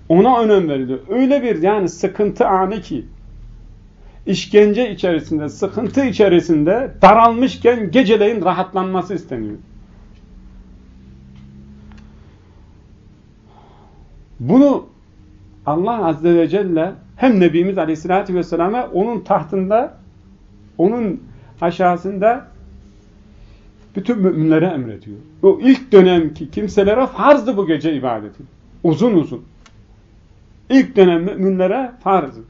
Ona önem veriliyor. Öyle bir yani sıkıntı anı ki işkence içerisinde, sıkıntı içerisinde daralmışken geceleyin rahatlanması isteniyor. Bunu Allah Azze ve Celle hem Nebimiz Aleyhisselatü Vesselam'a onun tahtında, onun aşağısında bütün müminlere emrediyor. O ilk dönemki kimselere farzdı bu gece ibadeti. Uzun uzun. İlk dönem müminlere farzdı.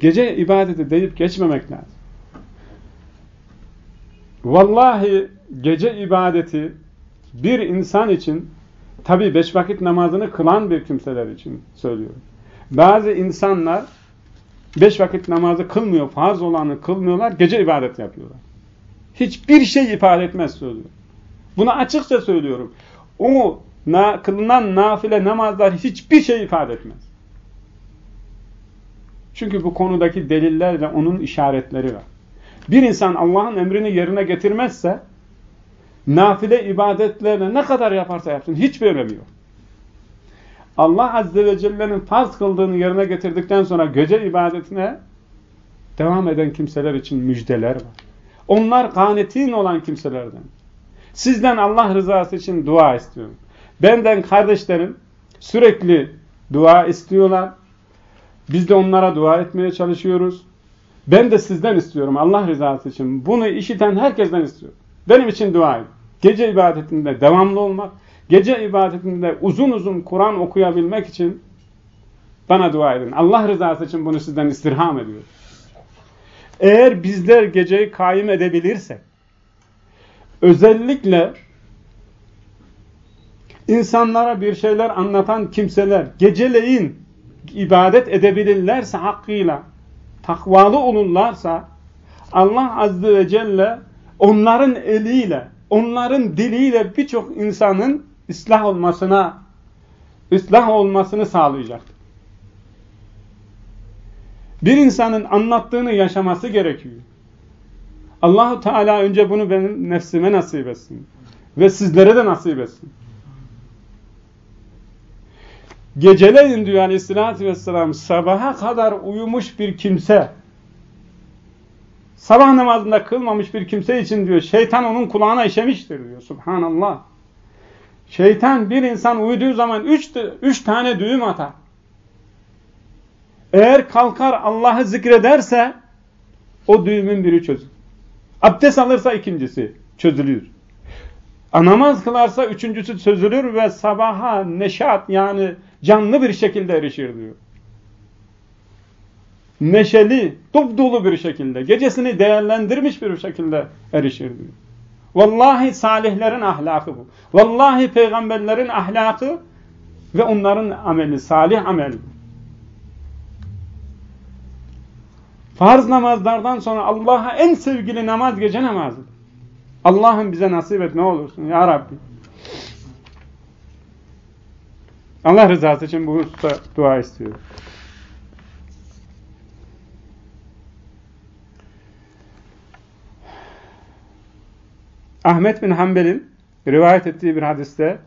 Gece ibadeti deyip geçmemek lazım. Vallahi gece ibadeti bir insan için tabi beş vakit namazını kılan bir kimseler için söylüyorum. Bazı insanlar beş vakit namazı kılmıyor, farz olanı kılmıyorlar, gece ibadet yapıyorlar. Hiçbir şey ifade etmez söylüyor. Bunu açıkça söylüyorum. O na, kılınan nafile namazlar hiçbir şey ifade etmez. Çünkü bu konudaki delillerle onun işaretleri var. Bir insan Allah'ın emrini yerine getirmezse nafile ibadetlerle ne kadar yaparsa yapsın hiçbir önemi yok. Allah Azze ve Celle'nin farz kıldığını yerine getirdikten sonra gece ibadetine devam eden kimseler için müjdeler var. Onlar ganetin olan kimselerden. Sizden Allah rızası için dua istiyorum. Benden kardeşlerim sürekli dua istiyorlar. Biz de onlara dua etmeye çalışıyoruz. Ben de sizden istiyorum Allah rızası için. Bunu işiten herkesten istiyorum. Benim için dua edin. Gece ibadetinde devamlı olmak, gece ibadetinde uzun uzun Kur'an okuyabilmek için bana dua edin. Allah rızası için bunu sizden istirham ediyorum. Eğer bizler geceyi kaim edebilirsek, özellikle insanlara bir şeyler anlatan kimseler geceleyin ibadet edebilirlerse hakkıyla, takvalı olurlarsa Allah Azze ve Celle onların eliyle, onların diliyle birçok insanın ıslah olmasına, ıslah olmasını sağlayacaktır. Bir insanın anlattığını yaşaması gerekiyor. Allahu Teala önce bunu benim nefsime nasip etsin. Ve sizlere de nasip etsin. Geceleyin diyor aleyhissalatü vesselam sabaha kadar uyumuş bir kimse sabah namazında kılmamış bir kimse için diyor şeytan onun kulağına işemiştir diyor. Subhanallah. Şeytan bir insan uyuduğu zaman üç, üç tane düğüm atar. Eğer kalkar Allah'ı zikrederse o düğümün biri çözülür. Abdest alırsa ikincisi çözülür. Namaz kılarsa üçüncüsü çözülür ve sabaha neşat yani canlı bir şekilde erişir diyor. Neşeli, dolu bir şekilde, gecesini değerlendirmiş bir şekilde erişir diyor. Vallahi salihlerin ahlakı bu. Vallahi peygamberlerin ahlakı ve onların ameli, salih amel. Farz namazlardan sonra Allah'a en sevgili namaz gece namazıdır. Allah'ım bize nasip et ne olursun ya Rabbi. Allah rızası için bu hususta dua istiyorum. Ahmet bin Hanbel'in rivayet ettiği bir hadiste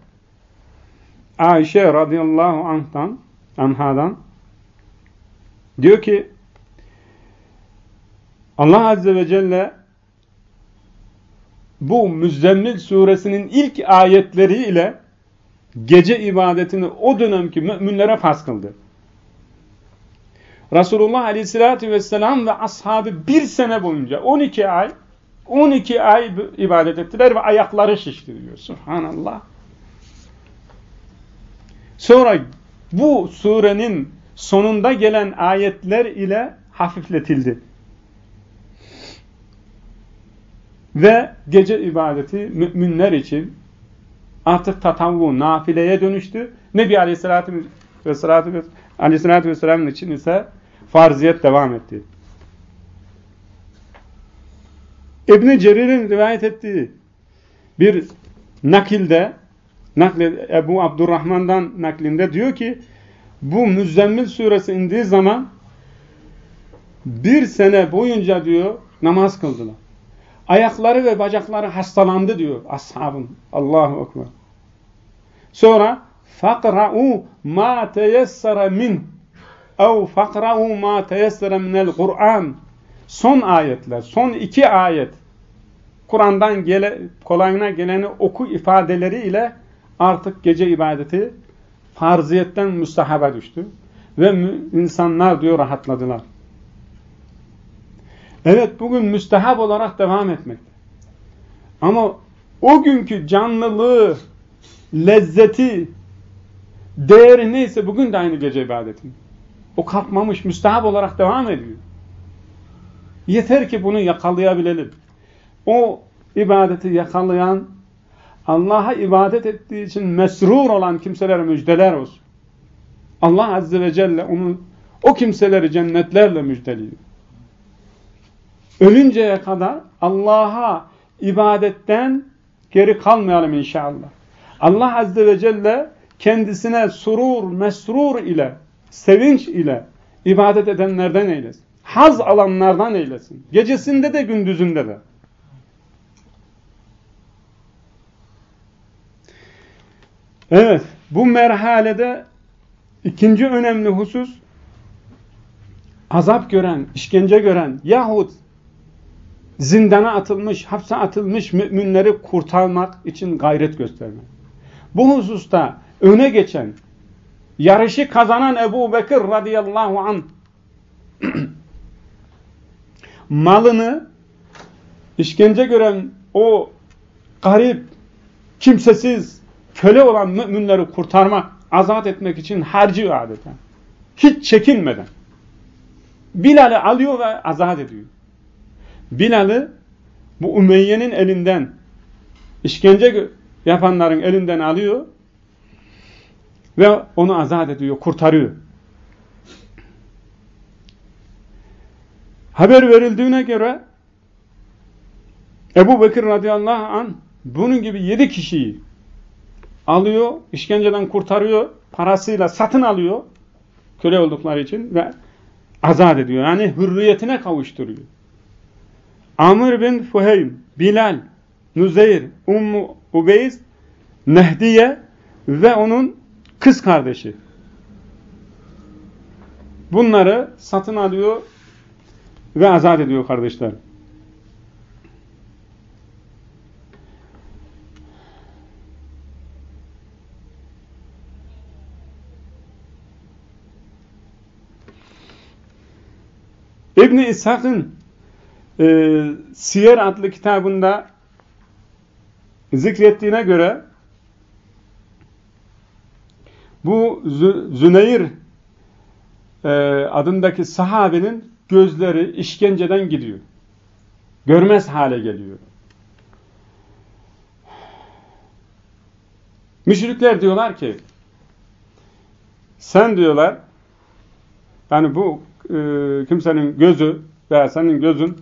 Ayşe radıyallahu anh'tan anhadan diyor ki Allah azze ve celle bu Müzzemmil suresinin ilk ayetleriyle gece ibadetini o dönemki müminlere farz kıldı. Resulullah aleyhissalatü vesselam ve ashabı bir sene boyunca 12 ay 12 ay ibadet ettiler ve ayakları şişti diyor. Subhanallah. Sonra bu surenin sonunda gelen ayetler ile hafifletildi. Ve gece ibadeti müminler için artık tatavvu, nafileye dönüştü. Nebi Aleyhisselatü Vesselam'ın için ise farziyet devam etti. İbn Cerir'in rivayet ettiği bir nakilde nakli Ebu Abdurrahman'dan naklinde diyor ki bu Müzzemmil suresi indiği zaman bir sene boyunca diyor namaz kıldılar. Ayakları ve bacakları hastalandı diyor ashabın. Allahu Ekber. Sonra fakra'u ma teyessere min ev fakra'u ma teyessere minel Kur'an son ayetler, son iki ayet Kur'an'dan gele, kolayına geleni oku ifadeleri ile artık gece ibadeti farziyetten müstahaba düştü. Ve insanlar diyor rahatladılar. Evet bugün müstehap olarak devam etmekte. Ama o günkü canlılığı, lezzeti, değeri neyse bugün de aynı gece ibadetin. O kalkmamış, müstehap olarak devam ediyor. Yeter ki bunu yakalayabilelim. O ibadeti yakalayan, Allah'a ibadet ettiği için mesrur olan kimselere müjdeler olsun. Allah Azze ve Celle onu, o kimseleri cennetlerle müjdeliyor. Ölünceye kadar Allah'a ibadetten geri kalmayalım inşallah. Allah Azze ve Celle kendisine surur, mesrur ile, sevinç ile ibadet edenlerden eylesin. Haz alanlardan eylesin. Gecesinde de gündüzünde de. Evet, bu merhalede ikinci önemli husus azap gören, işkence gören yahut zindana atılmış, hapse atılmış müminleri kurtarmak için gayret göstermek. Bu hususta öne geçen, yarışı kazanan Ebu Bekir radıyallahu anh [CLEARS THROAT] malını işkence gören o garip, kimsesiz, köle olan müminleri kurtarmak, azat etmek için harcı adeta. Hiç çekinmeden. Bilal'i alıyor ve azat ediyor. Bilal'ı bu Ümeyye'nin elinden işkence yapanların elinden alıyor ve onu azat ediyor, kurtarıyor. Haber verildiğine göre Ebu Bekir radıyallahu an bunun gibi yedi kişiyi alıyor, işkenceden kurtarıyor, parasıyla satın alıyor köle oldukları için ve azat ediyor. Yani hürriyetine kavuşturuyor. Amr bin Fuheym, Bilal, Nuzeyr, Ummu Ubeyz, Nehdiye ve onun kız kardeşi. Bunları satın alıyor ve azat ediyor kardeşler. İbni İshak'ın e, Siyer adlı kitabında zikrettiğine göre bu Züneyr e, adındaki sahabenin gözleri işkenceden gidiyor. Görmez hale geliyor. Müşrikler diyorlar ki sen diyorlar yani bu e, kimsenin gözü veya senin gözün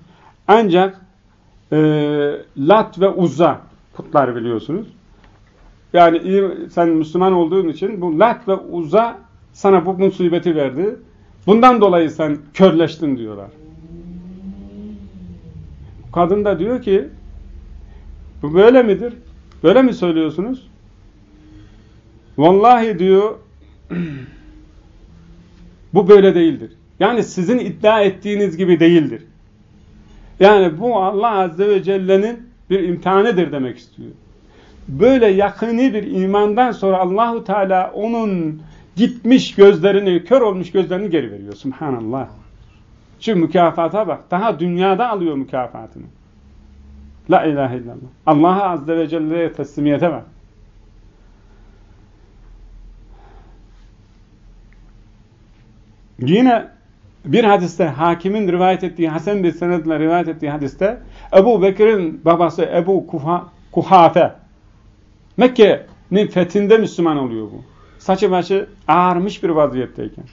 ancak e, Lat ve Uzza putlar biliyorsunuz. Yani sen Müslüman olduğun için bu Lat ve Uzza sana bu musibeti verdi. Bundan dolayı sen körleştin diyorlar. Kadın da diyor ki bu böyle midir? Böyle mi söylüyorsunuz? Vallahi diyor bu böyle değildir. Yani sizin iddia ettiğiniz gibi değildir. Yani bu Allah Azze ve Celle'nin bir imtihanıdır demek istiyor. Böyle yakını bir imandan sonra Allahu Teala onun gitmiş gözlerini, kör olmuş gözlerini geri veriyor. Subhanallah. Şu mükafata bak. Daha dünyada alıyor mükafatını. La ilahe illallah. Allah Azze ve Celle'ye teslimiyete bak. Yine bir hadiste hakimin rivayet ettiği, Hasan bir senedle rivayet ettiği hadiste Ebu Bekir'in babası Ebu Kuha, Kuhafe Mekke'nin fethinde Müslüman oluyor bu. Saçı başı ağarmış bir vaziyetteyken.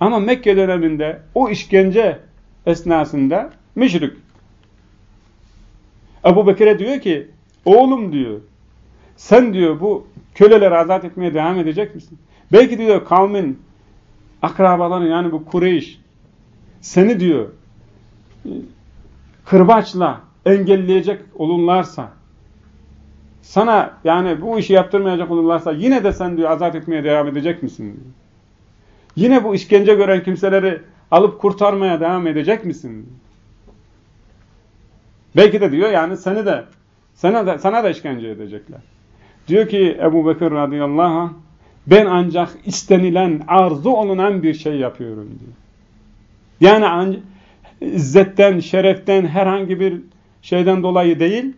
Ama Mekke döneminde o işkence esnasında müşrik. Ebu Bekir'e diyor ki oğlum diyor sen diyor bu köleleri azat etmeye devam edecek misin? Belki diyor kavmin akrabaları yani bu Kureyş seni diyor kırbaçla engelleyecek olurlarsa sana yani bu işi yaptırmayacak olurlarsa yine de sen diyor azat etmeye devam edecek misin? Diyor. Yine bu işkence gören kimseleri alıp kurtarmaya devam edecek misin? Belki de diyor yani seni de sana da, sana da işkence edecekler. Diyor ki Ebu Bekir radıyallahu anh ben ancak istenilen, arzu olunan bir şey yapıyorum diyor. Yani izzetten, şereften, herhangi bir şeyden dolayı değil,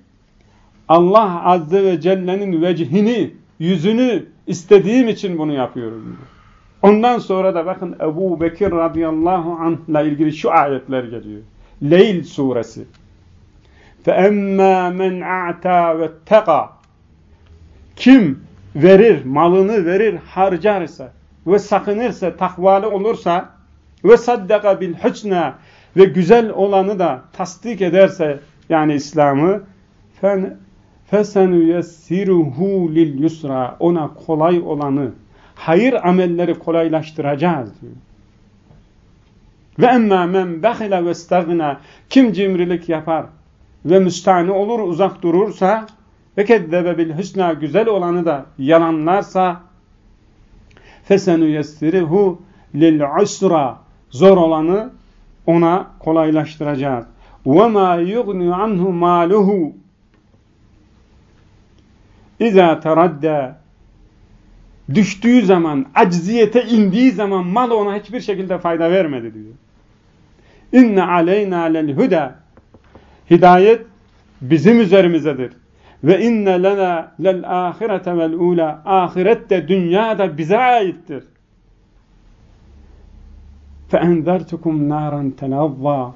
Allah Azze ve Celle'nin vecihini, yüzünü istediğim için bunu yapıyorum diyor. Ondan sonra da bakın Ebu Bekir radıyallahu anh ile ilgili şu ayetler geliyor. Leyl suresi. فَاَمَّا مَنْ اَعْتَى وَاتَّقَى Kim verir, malını verir, harcarsa ve sakınırsa, takvalı olursa ve saddaka bil husna ve güzel olanı da tasdik ederse yani İslam'ı fesenuyessiruhu lil yusra ona kolay olanı hayır amelleri kolaylaştıracağız diyor. Ve emmâ men behile ve stagna kim cimrilik yapar ve müstahni olur uzak durursa ve keddebe bil husna güzel olanı da yalanlarsa fesenuyessiruhu lil usra zor olanı ona kolaylaştıracağız. وَمَا يُغْنِ عَنْهُ مَالُهُ İza teradde düştüğü zaman, acziyete indiği zaman mal ona hiçbir şekilde fayda vermedi diyor. İnne aleyna lel huda hidayet bizim üzerimizedir. Ve inne lena lel ahirete vel ula ahiret de dünya da bize aittir. Fe enzertukum naran tenavva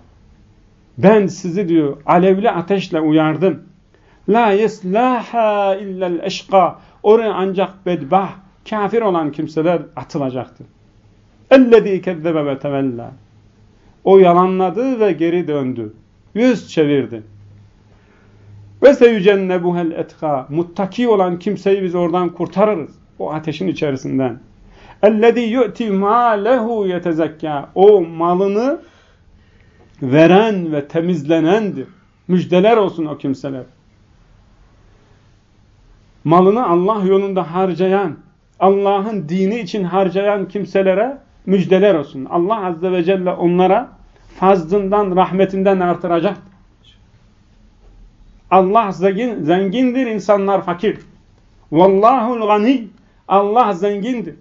ben sizi diyor alevli ateşle uyardım. La yeslaha illel eşka. Oraya ancak bedbah, kafir olan kimseler atılacaktır. Ellezî kezzebe ve tevella. O yalanladı ve geri döndü. Yüz çevirdi. Ve seyücennebuhel etka. Muttaki olan kimseyi biz oradan kurtarırız. O ateşin içerisinden. Ellezî yu'ti mâlehu yetezekka. O malını veren ve temizlenendir. Müjdeler olsun o kimseler. Malını Allah yolunda harcayan, Allah'ın dini için harcayan kimselere müjdeler olsun. Allah Azze ve Celle onlara fazlından, rahmetinden artıracak. Allah zengin, zengindir, insanlar fakir. Vallahul gani. Allah zengindir.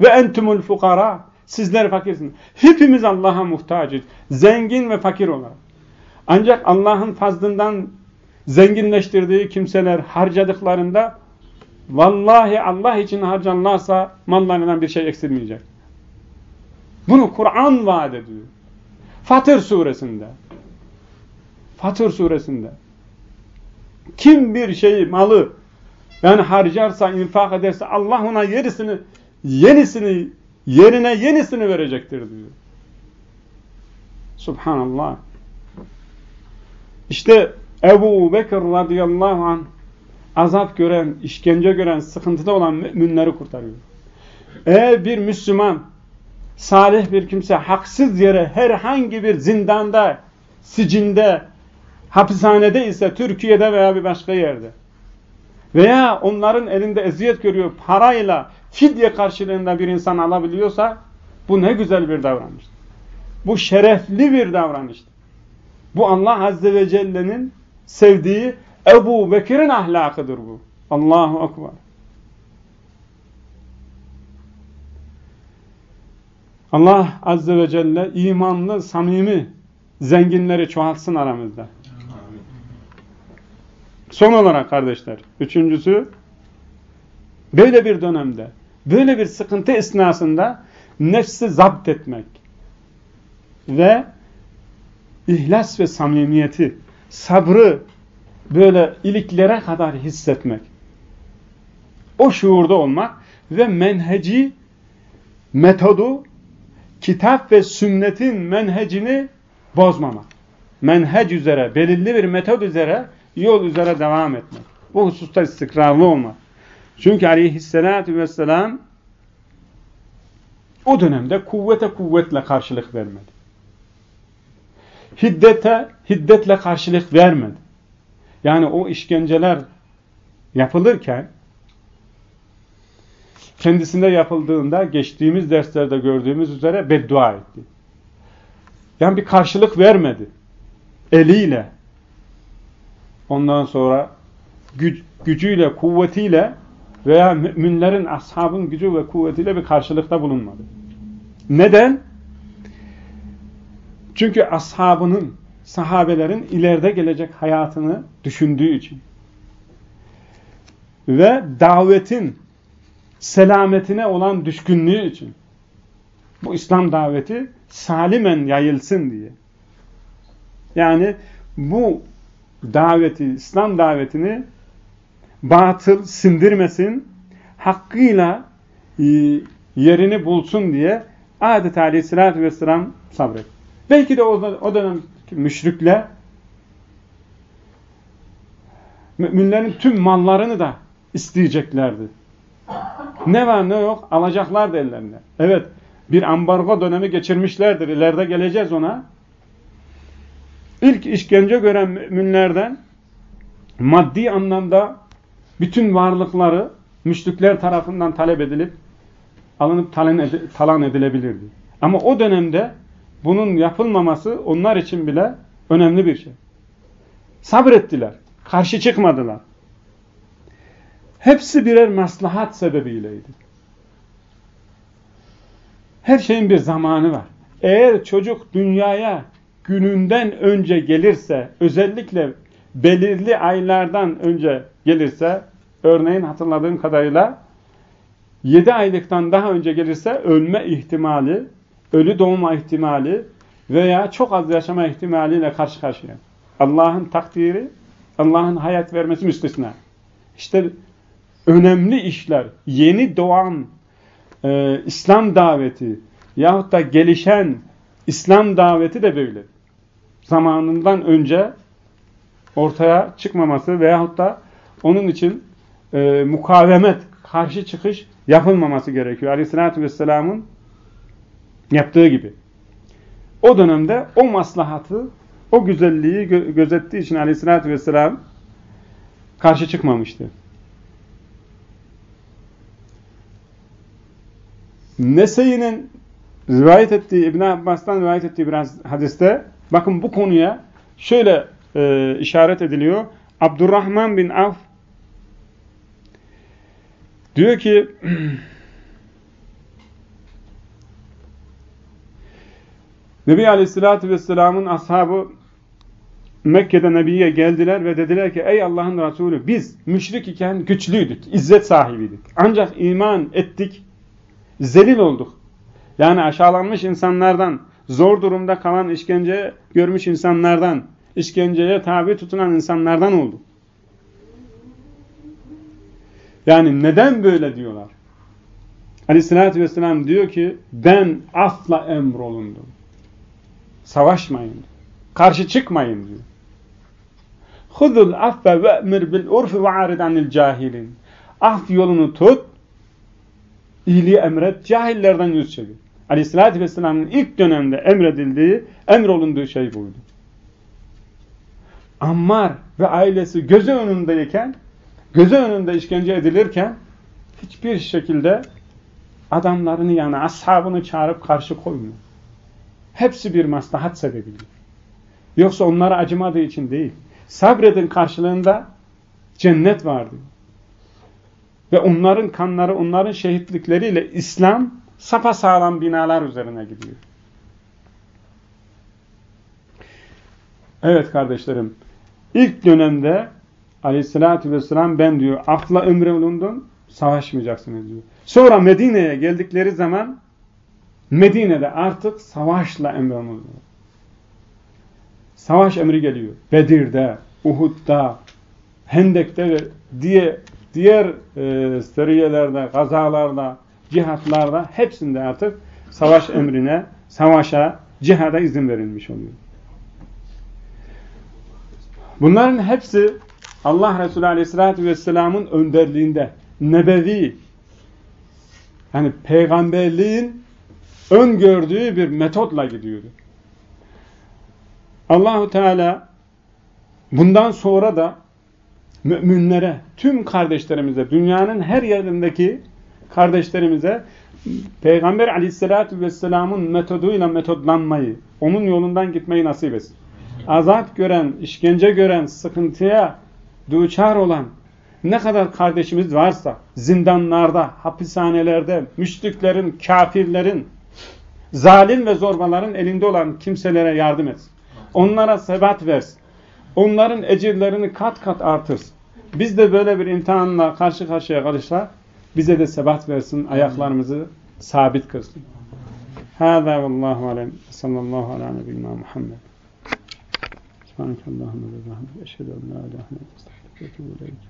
Ve entumul fukara. Sizler fakirsiniz. Hepimiz Allah'a muhtacız. Zengin ve fakir olarak. Ancak Allah'ın fazlından zenginleştirdiği kimseler harcadıklarında vallahi Allah için harcanlarsa mallarından bir şey eksilmeyecek. Bunu Kur'an vaat ediyor. Fatır suresinde. Fatır suresinde. Kim bir şeyi, malı yani harcarsa, infak ederse Allah ona yerisini, yenisini, yerine yenisini verecektir diyor. Subhanallah. İşte Ebu Bekir radıyallahu anh azap gören, işkence gören, sıkıntıda olan müminleri kurtarıyor. Eğer bir Müslüman, salih bir kimse haksız yere herhangi bir zindanda, sicinde, hapishanede ise Türkiye'de veya bir başka yerde veya onların elinde eziyet görüyor parayla fidye karşılığında bir insan alabiliyorsa bu ne güzel bir davranıştır. Bu şerefli bir davranıştır. Bu Allah Azze ve Celle'nin sevdiği Ebu Bekir'in ahlakıdır bu. Allahu Ekber. Allah Azze ve Celle imanlı, samimi zenginleri çoğaltsın aramızda. Son olarak kardeşler, üçüncüsü, böyle bir dönemde, böyle bir sıkıntı esnasında nefsi zapt etmek ve ihlas ve samimiyeti, sabrı böyle iliklere kadar hissetmek. O şuurda olmak ve menheci, metodu, kitap ve sünnetin menhecini bozmamak. Menhec üzere, belirli bir metod üzere, yol üzere devam etmek. Bu hususta istikrarlı olmak. Çünkü aleyhissalatü vesselam o dönemde kuvvete kuvvetle karşılık vermedi. Hiddete hiddetle karşılık vermedi. Yani o işkenceler yapılırken kendisinde yapıldığında geçtiğimiz derslerde gördüğümüz üzere beddua etti. Yani bir karşılık vermedi. Eliyle. Ondan sonra güc gücüyle, kuvvetiyle veya müminlerin, ashabın gücü ve kuvvetiyle bir karşılıkta bulunmadı. Neden? Çünkü ashabının, sahabelerin ileride gelecek hayatını düşündüğü için. Ve davetin selametine olan düşkünlüğü için. Bu İslam daveti salimen yayılsın diye. Yani bu daveti, İslam davetini batıl sindirmesin, hakkıyla e, yerini bulsun diye adeta aleyhissalatü vesselam sabret. Belki de o, o dönem müşrikler müminlerin tüm mallarını da isteyeceklerdi. Ne var ne yok alacaklar ellerine. Evet bir ambargo dönemi geçirmişlerdir. İleride geleceğiz ona. İlk işkence gören müminlerden maddi anlamda bütün varlıkları müşrikler tarafından talep edilip alınıp talan edilebilirdi. Ama o dönemde bunun yapılmaması onlar için bile önemli bir şey. Sabrettiler. Karşı çıkmadılar. Hepsi birer maslahat sebebiyleydi. Her şeyin bir zamanı var. Eğer çocuk dünyaya gününden önce gelirse, özellikle belirli aylardan önce gelirse, örneğin hatırladığım kadarıyla 7 aylıktan daha önce gelirse ölme ihtimali, ölü doğma ihtimali veya çok az yaşama ihtimaliyle karşı karşıya. Allah'ın takdiri, Allah'ın hayat vermesi müstesna. İşte önemli işler, yeni doğan e, İslam daveti yahut da gelişen İslam daveti de böyle. Zamanından önce ortaya çıkmaması veyahut da onun için e, mukavemet, karşı çıkış yapılmaması gerekiyor. Aleyhissalatü Vesselam'ın yaptığı gibi. O dönemde o maslahatı, o güzelliği gö gözettiği için Aleyhissalatü Vesselam karşı çıkmamıştı. Nese'nin rivayet ettiği, İbn Abbas'tan rivayet ettiği biraz hadiste bakın bu konuya şöyle e, işaret ediliyor. Abdurrahman bin Avf diyor ki Nebi Aleyhisselatü Vesselam'ın ashabı Mekke'de Nebi'ye geldiler ve dediler ki ey Allah'ın Resulü biz müşrik iken güçlüydük, izzet sahibiydik. Ancak iman ettik, zelil olduk. Yani aşağılanmış insanlardan, zor durumda kalan işkence görmüş insanlardan, işkenceye tabi tutulan insanlardan olduk. Yani neden böyle diyorlar? Aleyhissalatü vesselam diyor ki ben afla emrolundum. Savaşmayın. Karşı çıkmayın diyor. Hudul affe ve emir bil urfi ve arid anil cahilin. Af yolunu tut, iyiliği emret, cahillerden yüz çevir. Aleyhissalatü vesselamın ilk dönemde emredildiği, emrolunduğu şey buydu. Ammar ve ailesi gözü önündeyken, gözü önünde işkence edilirken hiçbir şekilde adamlarını yani ashabını çağırıp karşı koymuyor. Hepsi bir maslahat sebebiyle. Yoksa onlara acımadığı için değil. Sabredin karşılığında cennet vardı. Ve onların kanları, onların şehitlikleriyle İslam sapasağlam binalar üzerine gidiyor. Evet kardeşlerim, ilk dönemde aleyhissalatü vesselam ben diyor akla ömre bulundum, savaşmayacaksınız diyor. Sonra Medine'ye geldikleri zaman Medine'de artık savaşla emrolundu. Savaş emri geliyor. Bedir'de, Uhud'da, Hendek'te ve diye, diğer e, seriyelerde, gazalarda, cihatlarda hepsinde artık savaş emrine, savaşa, cihada izin verilmiş oluyor. Bunların hepsi Allah Resulü Aleyhisselatü Vesselam'ın önderliğinde, nebevi, yani peygamberliğin öngördüğü bir metotla gidiyordu. Allahu Teala bundan sonra da müminlere, tüm kardeşlerimize, dünyanın her yerindeki kardeşlerimize Peygamber aleyhissalatü vesselamın metoduyla metodlanmayı, onun yolundan gitmeyi nasip etsin. Azap gören, işkence gören, sıkıntıya duçar olan ne kadar kardeşimiz varsa zindanlarda, hapishanelerde, müşriklerin, kafirlerin, zalim ve zorbaların elinde olan kimselere yardım etsin. Onlara sebat versin. Onların ecirlerini kat kat artırsın. Biz de böyle bir imtihanla karşı karşıya kalırsak bize de sebat versin, ayaklarımızı sabit kılsın. Hâzâ vallâhu alem. Sallallahu alâ nebiyyina Muhammed. Subhanakallahümme ve bihamdik. Eşhedü en ilahe illallah. Estağfirullah.